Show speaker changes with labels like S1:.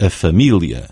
S1: a família.